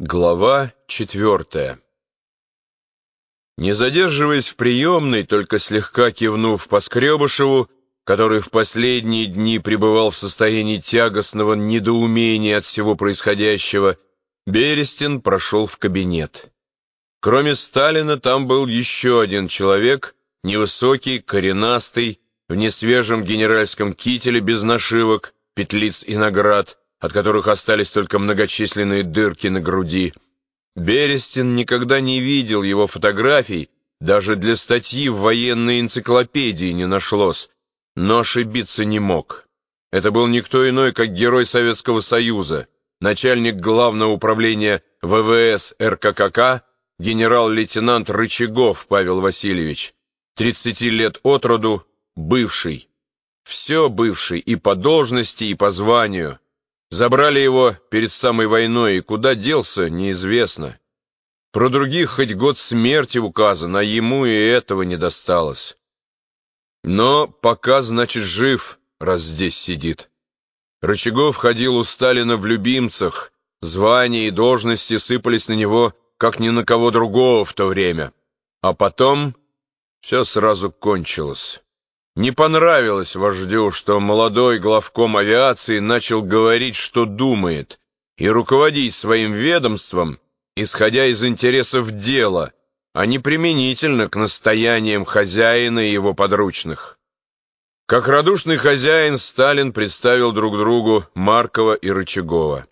Глава четвертая Не задерживаясь в приемной, только слегка кивнув Поскребышеву, который в последние дни пребывал в состоянии тягостного недоумения от всего происходящего, Берестин прошел в кабинет. Кроме Сталина там был еще один человек, невысокий, коренастый, в несвежем генеральском кителе без нашивок, петлиц и наград, от которых остались только многочисленные дырки на груди. Берестин никогда не видел его фотографий, даже для статьи в военной энциклопедии не нашлось, но ошибиться не мог. Это был никто иной, как герой Советского Союза, начальник главного управления ВВС РККК, генерал-лейтенант Рычагов Павел Васильевич, 30 лет от роду, бывший. Все бывший и по должности, и по званию. Забрали его перед самой войной, и куда делся, неизвестно. Про других хоть год смерти указан, а ему и этого не досталось. Но пока, значит, жив, раз здесь сидит. Рычагов ходил у Сталина в любимцах, звания и должности сыпались на него, как ни на кого другого в то время. А потом все сразу кончилось. Не понравилось вождю, что молодой главком авиации начал говорить, что думает, и руководить своим ведомством, исходя из интересов дела, а не применительно к настояниям хозяина и его подручных. Как радушный хозяин Сталин представил друг другу Маркова и Рычагова.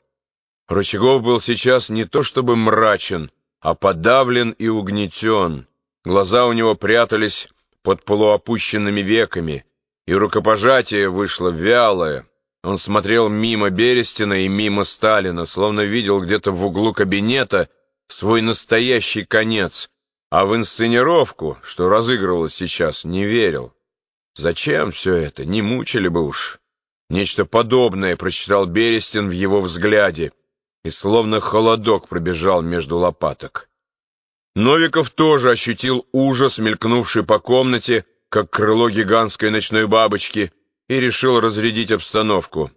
Рычагов был сейчас не то чтобы мрачен, а подавлен и угнетен. Глаза у него прятались под полуопущенными веками, и рукопожатие вышло вялое. Он смотрел мимо Берестина и мимо Сталина, словно видел где-то в углу кабинета свой настоящий конец, а в инсценировку, что разыгрывалось сейчас, не верил. Зачем все это? Не мучили бы уж. Нечто подобное прочитал Берестин в его взгляде, и словно холодок пробежал между лопаток. Новиков тоже ощутил ужас, мелькнувший по комнате, как крыло гигантской ночной бабочки, и решил разрядить обстановку.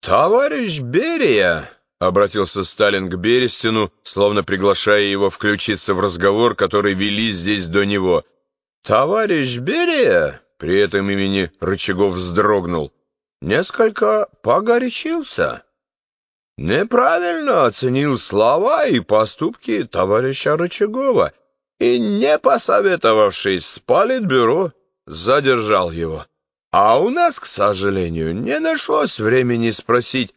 «Товарищ Берия!» — обратился Сталин к Берестину, словно приглашая его включиться в разговор, который вели здесь до него. «Товарищ Берия!» — при этом имени Рычагов вздрогнул. «Несколько погорячился» неправильно оценил слова и поступки товарища Рычагова и, не посоветовавшись с политбюро, задержал его. А у нас, к сожалению, не нашлось времени спросить,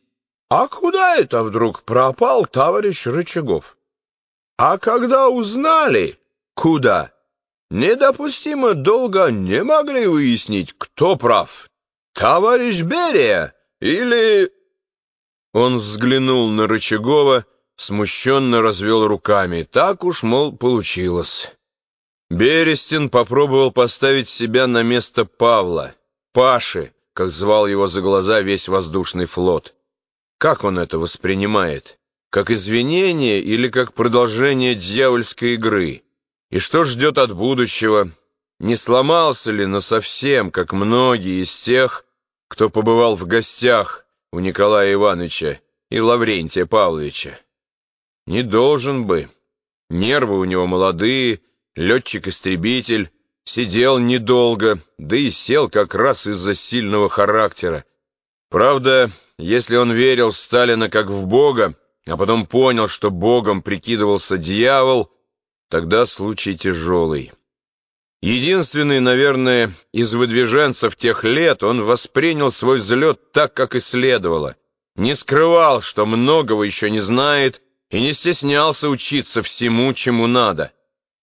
а куда это вдруг пропал товарищ Рычагов? А когда узнали, куда, недопустимо долго не могли выяснить, кто прав, товарищ Берия или он взглянул на Рычагова, смущенно развел руками. Так уж, мол, получилось. Берестин попробовал поставить себя на место Павла, Паши, как звал его за глаза весь воздушный флот. Как он это воспринимает? Как извинение или как продолжение дьявольской игры? И что ждет от будущего? Не сломался ли насовсем, как многие из тех, кто побывал в гостях у Николая Ивановича и Лаврентия Павловича. Не должен бы. Нервы у него молодые, летчик-истребитель, сидел недолго, да и сел как раз из-за сильного характера. Правда, если он верил в Сталина как в Бога, а потом понял, что Богом прикидывался дьявол, тогда случай тяжелый. Единственный, наверное, из выдвиженцев тех лет он воспринял свой взлет так, как и следовало. Не скрывал, что многого еще не знает, и не стеснялся учиться всему, чему надо.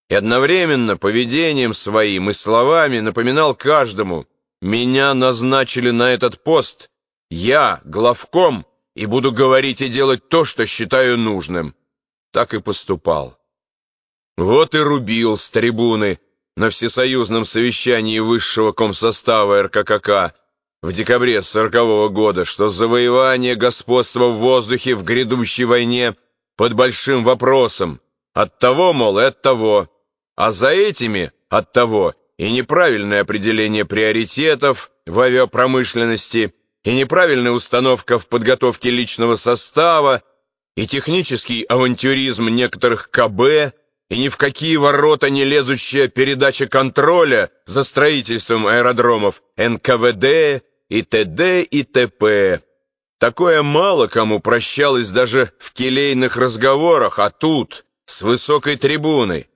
И одновременно поведением своим и словами напоминал каждому, «Меня назначили на этот пост, я главком, и буду говорить и делать то, что считаю нужным». Так и поступал. Вот и рубил с трибуны, на всесоюзном совещании высшего комсостава РККК в декабре сорокового года, что завоевание господства в воздухе в грядущей войне под большим вопросом. От того, мол, и от того. А за этими от того и неправильное определение приоритетов в авиапромышленности, и неправильная установка в подготовке личного состава, и технический авантюризм некоторых КБ, и ни в какие ворота не лезущая передача контроля за строительством аэродромов НКВД и ТД и ТП. Такое мало кому прощалось даже в келейных разговорах, а тут, с высокой трибуны,